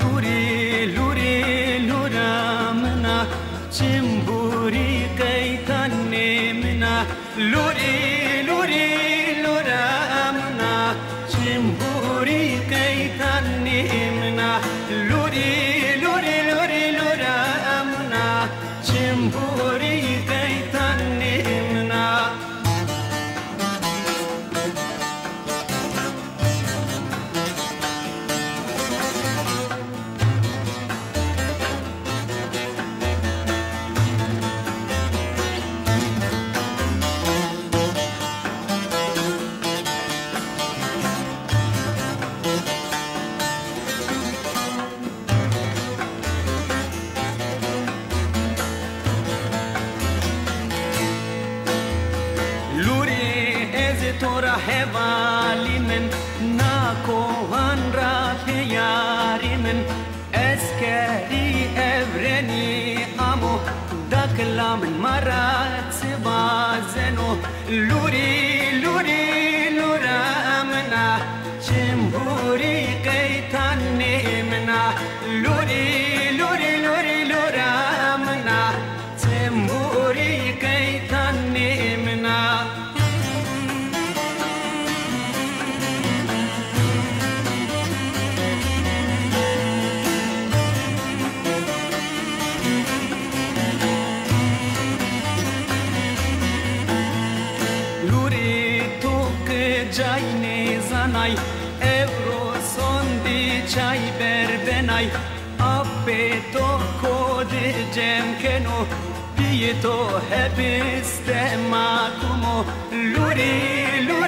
لوري لوري لورا منا چمبوري قيتاني منا لوري لوري لورا منا چمبوري τώρα χεβάλιμεν να κόβαν ράθε γιάριμεν eskeri evreni amo daklamın marat vazeno luri luri luramna çimbur که جای نیزنای اورو سندی چای بر بنای آب تو کود جم کنو پی تو هبست ماکومو لوری لوری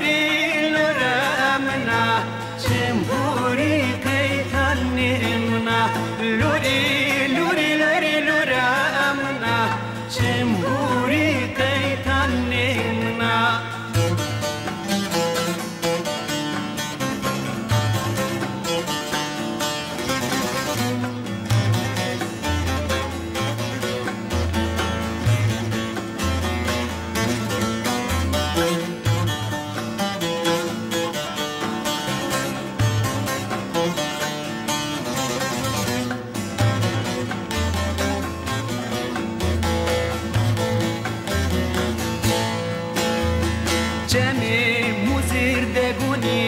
Cemi muzir de guni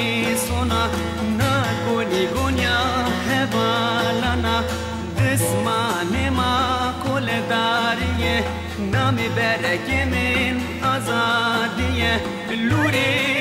sona na guni gunya hevalana. Dismane ma koledariye Nami bereke min azadiye. Luri luri